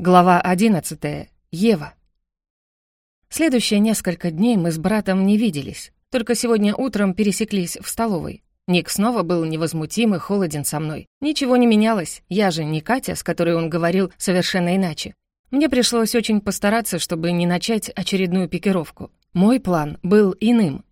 Глава 11. Ева. Следующие несколько дней мы с братом не виделись. Только сегодня утром пересеклись в столовой. Ник снова был невозмутим и холоден со мной. Ничего не менялось. Я же не Катя, с которой он говорил совершенно иначе. Мне пришлось очень постараться, чтобы не начать очередную пикировку. Мой план был иным.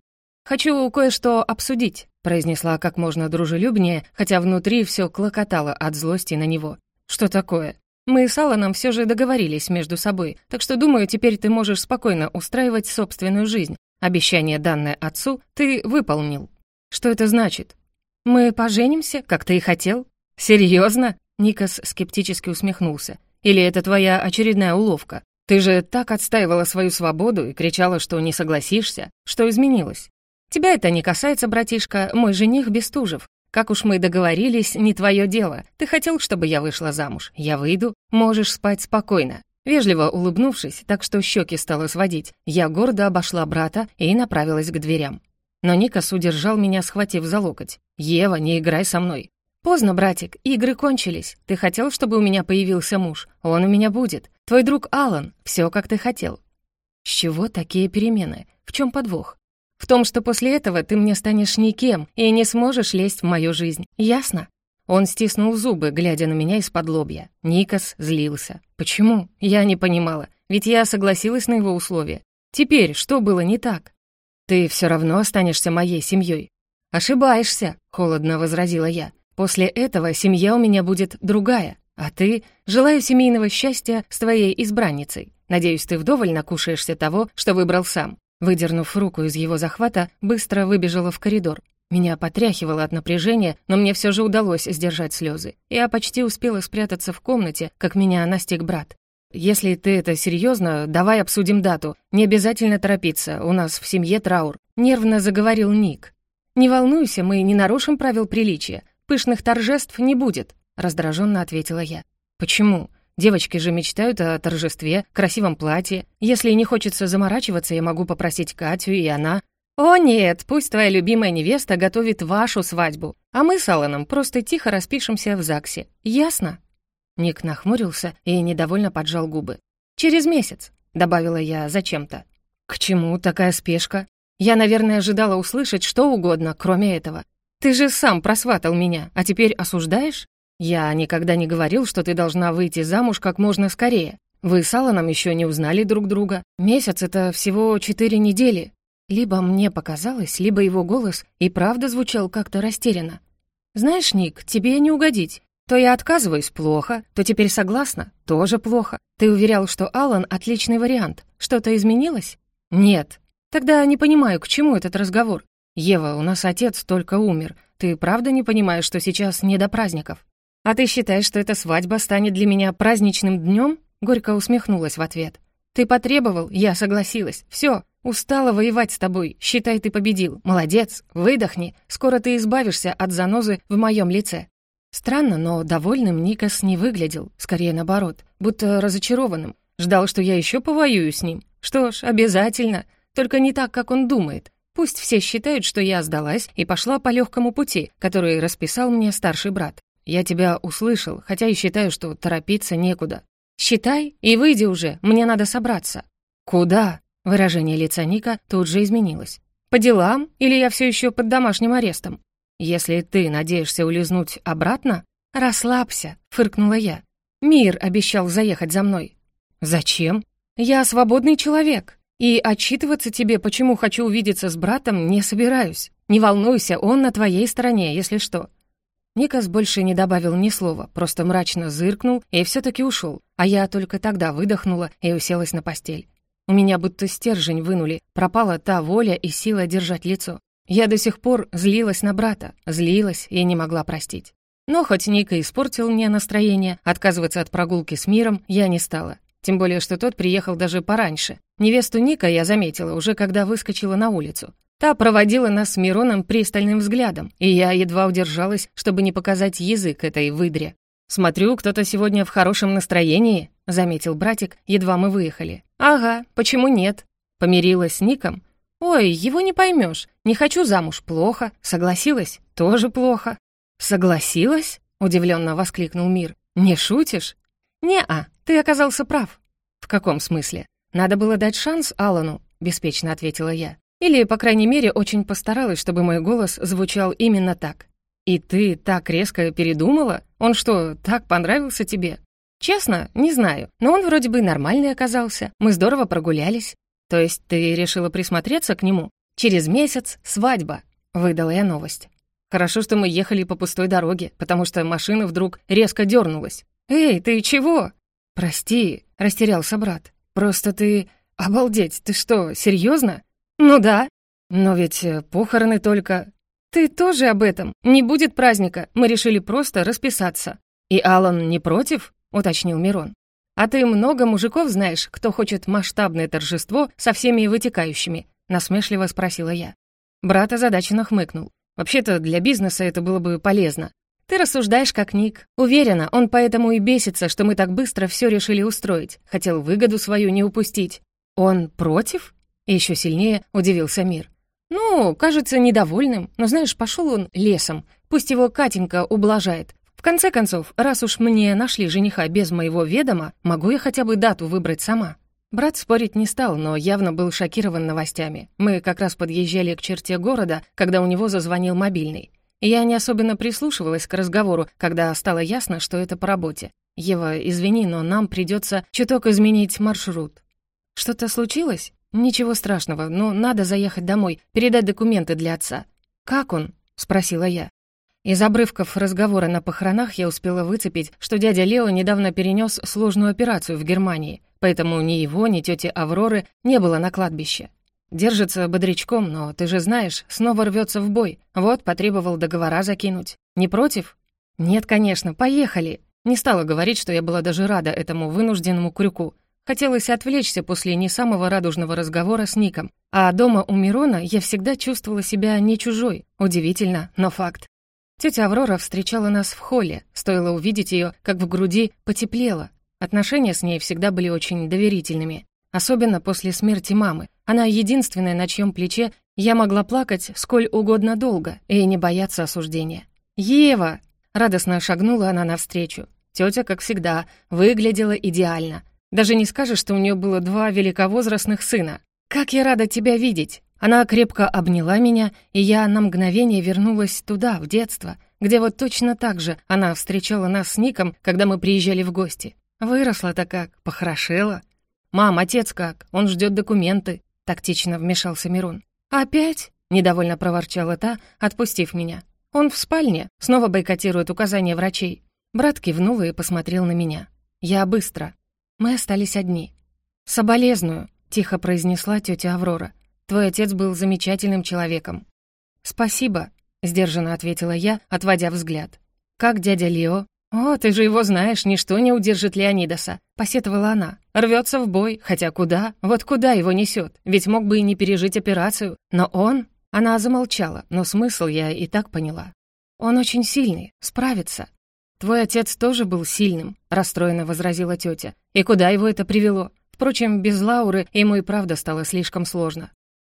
«Хочу кое-что обсудить», — произнесла как можно дружелюбнее, хотя внутри все клокотало от злости на него. «Что такое?» Мы с Алланом все же договорились между собой, так что, думаю, теперь ты можешь спокойно устраивать собственную жизнь. Обещание, данное отцу, ты выполнил. Что это значит? Мы поженимся, как ты и хотел? Серьезно? Никас скептически усмехнулся. Или это твоя очередная уловка? Ты же так отстаивала свою свободу и кричала, что не согласишься. Что изменилось? Тебя это не касается, братишка, мой жених Бестужев. Как уж мы договорились, не твое дело. Ты хотел, чтобы я вышла замуж. Я выйду, можешь спать спокойно». Вежливо улыбнувшись, так что щеки стало сводить, я гордо обошла брата и направилась к дверям. Но Никас удержал меня, схватив за локоть. «Ева, не играй со мной». «Поздно, братик, игры кончились. Ты хотел, чтобы у меня появился муж? Он у меня будет. Твой друг Алан. Все, как ты хотел». «С чего такие перемены? В чем подвох? В том, что после этого ты мне станешь никем и не сможешь лезть в мою жизнь. Ясно?» Он стиснул зубы, глядя на меня из-под лобья. Никас злился. «Почему?» Я не понимала, ведь я согласилась на его условия. Теперь что было не так? «Ты все равно останешься моей семьей». «Ошибаешься», — холодно возразила я. «После этого семья у меня будет другая, а ты... Желаю семейного счастья с твоей избранницей. Надеюсь, ты вдоволь накушаешься того, что выбрал сам. Выдернув руку из его захвата, быстро выбежала в коридор. Меня потряхивало от напряжения, но мне все же удалось сдержать слезы. Я почти успела спрятаться в комнате, как меня настиг брат. «Если ты это серьезно, давай обсудим дату. Не обязательно торопиться, у нас в семье траур», — нервно заговорил Ник. «Не волнуйся, мы не нарушим правил приличия. Пышных торжеств не будет», — раздраженно ответила я. «Почему? Девочки же мечтают о торжестве, красивом платье. Если не хочется заморачиваться, я могу попросить Катю, и она... «О нет, пусть твоя любимая невеста готовит вашу свадьбу, а мы с Алланом просто тихо распишемся в ЗАГСе. Ясно?» Ник нахмурился и недовольно поджал губы. «Через месяц», — добавила я зачем-то. «К чему такая спешка? Я, наверное, ожидала услышать что угодно, кроме этого. Ты же сам просватал меня, а теперь осуждаешь? «Я никогда не говорил, что ты должна выйти замуж как можно скорее. Вы с Алланом еще не узнали друг друга. Месяц — это всего четыре недели». Либо мне показалось, либо его голос и правда звучал как-то растерянно. «Знаешь, Ник, тебе не угодить. То я отказываюсь — плохо, то теперь согласна — тоже плохо. Ты уверял, что Аллан — отличный вариант. Что-то изменилось?» «Нет». «Тогда не понимаю, к чему этот разговор. Ева, у нас отец только умер. Ты правда не понимаешь, что сейчас не до праздников?» «А ты считаешь, что эта свадьба станет для меня праздничным днем?» Горько усмехнулась в ответ. «Ты потребовал, я согласилась. Все, устала воевать с тобой. Считай, ты победил. Молодец, выдохни. Скоро ты избавишься от занозы в моем лице». Странно, но довольным Никас не выглядел, скорее наоборот, будто разочарованным. Ждал, что я еще повоюю с ним. Что ж, обязательно, только не так, как он думает. Пусть все считают, что я сдалась и пошла по легкому пути, который расписал мне старший брат. Я тебя услышал, хотя и считаю, что торопиться некуда. Считай и выйди уже, мне надо собраться». «Куда?» Выражение лица Ника тут же изменилось. «По делам? Или я все еще под домашним арестом? Если ты надеешься улизнуть обратно, расслабься», — фыркнула я. «Мир обещал заехать за мной». «Зачем? Я свободный человек, и отчитываться тебе, почему хочу увидеться с братом, не собираюсь. Не волнуйся, он на твоей стороне, если что. Никас больше не добавил ни слова, просто мрачно зыркнул и все таки ушел, а я только тогда выдохнула и уселась на постель. У меня будто стержень вынули, пропала та воля и сила держать лицо. Я до сих пор злилась на брата, злилась и не могла простить. Но хоть Ника испортил мне настроение, отказываться от прогулки с миром я не стала. Тем более, что тот приехал даже пораньше. Невесту Ника я заметила уже, когда выскочила на улицу. Та проводила нас с Мироном пристальным взглядом, и я едва удержалась, чтобы не показать язык этой выдре. «Смотрю, кто-то сегодня в хорошем настроении», — заметил братик, едва мы выехали. «Ага, почему нет?» Помирилась с Ником. «Ой, его не поймешь. Не хочу замуж, плохо. Согласилась? Тоже плохо». «Согласилась?» — удивленно воскликнул Мир. «Не шутишь?» «Не-а, Ты оказался прав». «В каком смысле?» «Надо было дать шанс Алану», — беспечно ответила я. Или, по крайней мере, очень постаралась, чтобы мой голос звучал именно так. «И ты так резко передумала? Он что, так понравился тебе?» «Честно, не знаю, но он вроде бы нормальный оказался. Мы здорово прогулялись. То есть ты решила присмотреться к нему? Через месяц свадьба», — выдала я новость. Хорошо, что мы ехали по пустой дороге, потому что машина вдруг резко дернулась. «Эй, ты чего?» «Прости», — растерялся брат. «Просто ты... Обалдеть, ты что, серьезно? «Ну да». «Но ведь э, похороны только...» «Ты тоже об этом? Не будет праздника. Мы решили просто расписаться». «И Алан не против?» — уточнил Мирон. «А ты много мужиков знаешь, кто хочет масштабное торжество со всеми вытекающими?» — насмешливо спросила я. Брат озадаченно хмыкнул. «Вообще-то для бизнеса это было бы полезно. Ты рассуждаешь как Ник. Уверена, он поэтому и бесится, что мы так быстро все решили устроить. Хотел выгоду свою не упустить. Он против?» Еще сильнее удивился Мир. «Ну, кажется, недовольным, но, знаешь, пошел он лесом. Пусть его Катенька ублажает. В конце концов, раз уж мне нашли жениха без моего ведома, могу я хотя бы дату выбрать сама». Брат спорить не стал, но явно был шокирован новостями. Мы как раз подъезжали к черте города, когда у него зазвонил мобильный. Я не особенно прислушивалась к разговору, когда стало ясно, что это по работе. «Ева, извини, но нам придется чуток изменить маршрут». «Что-то случилось?» «Ничего страшного, но надо заехать домой, передать документы для отца». «Как он?» — спросила я. Из обрывков разговора на похоронах я успела выцепить, что дядя Лео недавно перенес сложную операцию в Германии, поэтому ни его, ни тети Авроры не было на кладбище. Держится бодрячком, но ты же знаешь, снова рвется в бой. Вот, потребовал договора закинуть. Не против? Нет, конечно, поехали. Не стала говорить, что я была даже рада этому вынужденному крюку. Хотелось отвлечься после не самого радужного разговора с Ником. А дома у Мирона я всегда чувствовала себя не чужой. Удивительно, но факт. Тетя Аврора встречала нас в холле. Стоило увидеть ее, как в груди потеплело. Отношения с ней всегда были очень доверительными. Особенно после смерти мамы. Она единственная, на чьем плече я могла плакать сколь угодно долго и не бояться осуждения. «Ева!» — радостно шагнула она навстречу. Тетя, как всегда, выглядела идеально — даже не скажешь, что у нее было два великовозрастных сына. Как я рада тебя видеть!» Она крепко обняла меня, и я на мгновение вернулась туда, в детство, где вот точно так же она встречала нас с Ником, когда мы приезжали в гости. Выросла-то как, похорошела. «Мам, отец как? Он ждет документы», — тактично вмешался Мирон. «Опять?» — недовольно проворчала та, отпустив меня. «Он в спальне, снова бойкотирует указания врачей». Брат кивнул и посмотрел на меня. «Я быстро. Мы остались одни. «Соболезную», — тихо произнесла тетя Аврора. «Твой отец был замечательным человеком». «Спасибо», — сдержанно ответила я, отводя взгляд. «Как дядя Лео?» «О, ты же его знаешь, ничто не удержит Леонидаса», — посетовала она. «Рвется в бой, хотя куда? Вот куда его несет? Ведь мог бы и не пережить операцию. Но он...» Она замолчала, но смысл я и так поняла. «Он очень сильный, справится. «Твой отец тоже был сильным», — расстроенно возразила тетя. «И куда его это привело? Впрочем, без Лауры ему и правда стало слишком сложно».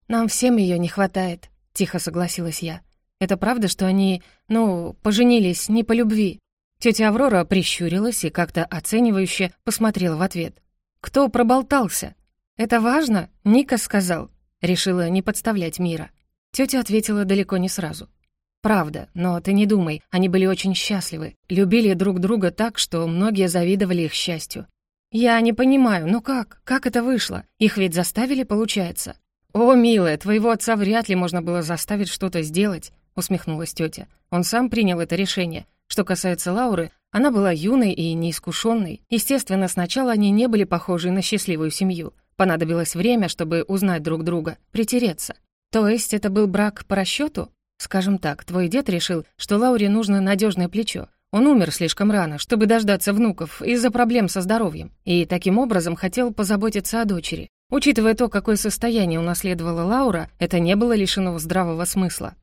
«Нам всем ее не хватает», — тихо согласилась я. «Это правда, что они, ну, поженились не по любви?» Тетя Аврора прищурилась и как-то оценивающе посмотрела в ответ. «Кто проболтался?» «Это важно?» — Ника сказал. Решила не подставлять мира. Тетя ответила далеко не сразу. Правда, но ты не думай, они были очень счастливы, любили друг друга так, что многие завидовали их счастью. Я не понимаю, ну как? Как это вышло? Их ведь заставили, получается? О, милая, твоего отца вряд ли можно было заставить что-то сделать, усмехнулась тетя. Он сам принял это решение. Что касается Лауры, она была юной и неискушенной. Естественно, сначала они не были похожи на счастливую семью. Понадобилось время, чтобы узнать друг друга, притереться. То есть это был брак по расчету? Скажем так, твой дед решил, что Лауре нужно надежное плечо. Он умер слишком рано, чтобы дождаться внуков из-за проблем со здоровьем, и таким образом хотел позаботиться о дочери. Учитывая то, какое состояние унаследовала Лаура, это не было лишено здравого смысла.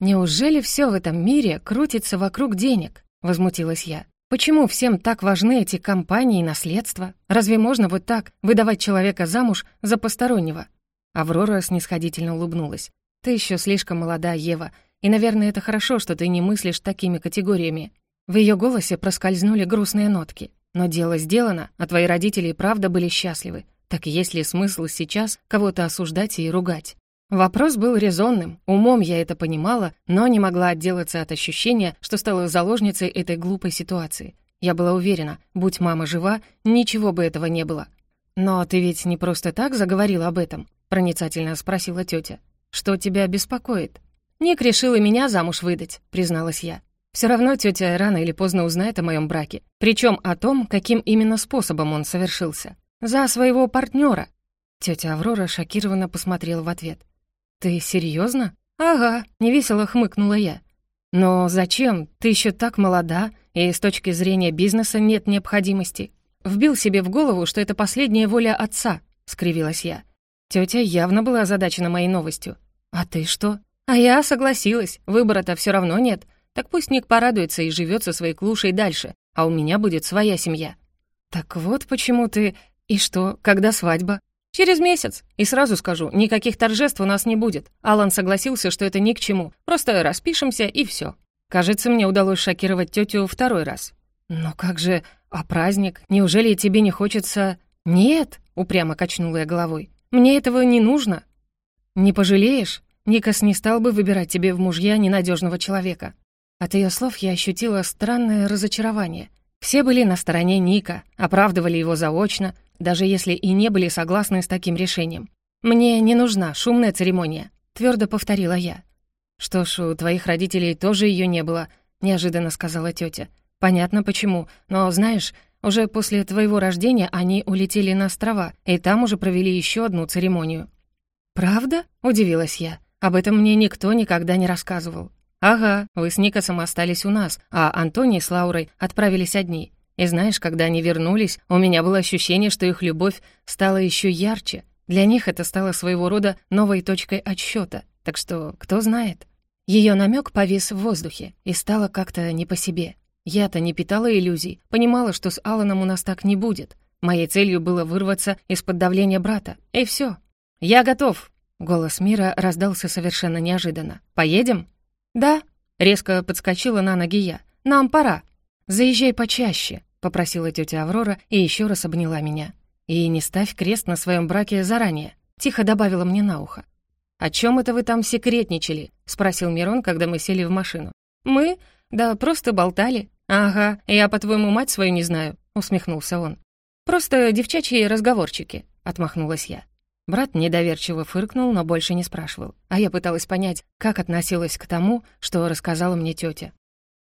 «Неужели все в этом мире крутится вокруг денег?» — возмутилась я. «Почему всем так важны эти компании и наследства? Разве можно вот так выдавать человека замуж за постороннего?» Аврора снисходительно улыбнулась. «Ты еще слишком молода, Ева, и, наверное, это хорошо, что ты не мыслишь такими категориями». В ее голосе проскользнули грустные нотки. Но дело сделано, а твои родители и правда были счастливы. Так есть ли смысл сейчас кого-то осуждать и ругать? Вопрос был резонным, умом я это понимала, но не могла отделаться от ощущения, что стала заложницей этой глупой ситуации. Я была уверена, будь мама жива, ничего бы этого не было. «Но ты ведь не просто так заговорила об этом?» — проницательно спросила тетя. «Что тебя беспокоит?» «Ник решил и меня замуж выдать», — призналась я. Все равно тетя рано или поздно узнает о моем браке, причем о том, каким именно способом он совершился. За своего партнера. Тетя Аврора шокированно посмотрела в ответ. «Ты серьезно? «Ага», — невесело хмыкнула я. «Но зачем? Ты еще так молода, и с точки зрения бизнеса нет необходимости. Вбил себе в голову, что это последняя воля отца», — скривилась я. Тетя явно была озадачена моей новостью. «А ты что?» «А я согласилась, выбора-то все равно нет. Так пусть Ник порадуется и живет со своей клушей дальше, а у меня будет своя семья». «Так вот почему ты... И что, когда свадьба?» «Через месяц. И сразу скажу, никаких торжеств у нас не будет. Алан согласился, что это ни к чему. Просто распишемся и все. Кажется, мне удалось шокировать тетю второй раз. «Но как же... А праздник? Неужели тебе не хочется...» «Нет», — упрямо качнула я головой. «Мне этого не нужно». «Не пожалеешь? Никас не стал бы выбирать тебе в мужья ненадежного человека. От ее слов я ощутила странное разочарование. Все были на стороне Ника, оправдывали его заочно, даже если и не были согласны с таким решением. «Мне не нужна шумная церемония», — твердо повторила я. «Что ж, у твоих родителей тоже ее не было», — неожиданно сказала тетя. «Понятно почему, но, знаешь, уже после твоего рождения они улетели на острова, и там уже провели еще одну церемонию». «Правда?» — удивилась я. «Об этом мне никто никогда не рассказывал». «Ага, вы с Никосом остались у нас, а Антоний с Лаурой отправились одни. И знаешь, когда они вернулись, у меня было ощущение, что их любовь стала еще ярче. Для них это стало своего рода новой точкой отсчета. Так что, кто знает?» Ее намек повис в воздухе и стало как-то не по себе. Я-то не питала иллюзий, понимала, что с Аланом у нас так не будет. Моей целью было вырваться из-под давления брата. И все. «Я готов!» Голос Мира раздался совершенно неожиданно. «Поедем?» «Да», — резко подскочила на ноги я. «Нам пора». «Заезжай почаще», — попросила тетя Аврора и еще раз обняла меня. «И не ставь крест на своем браке заранее», — тихо добавила мне на ухо. «О чем это вы там секретничали?» — спросил Мирон, когда мы сели в машину. «Мы? Да просто болтали». «Ага, я, по-твоему, мать свою не знаю», — усмехнулся он. «Просто девчачьи разговорчики», — отмахнулась я. Брат недоверчиво фыркнул, но больше не спрашивал. А я пыталась понять, как относилась к тому, что рассказала мне тетя.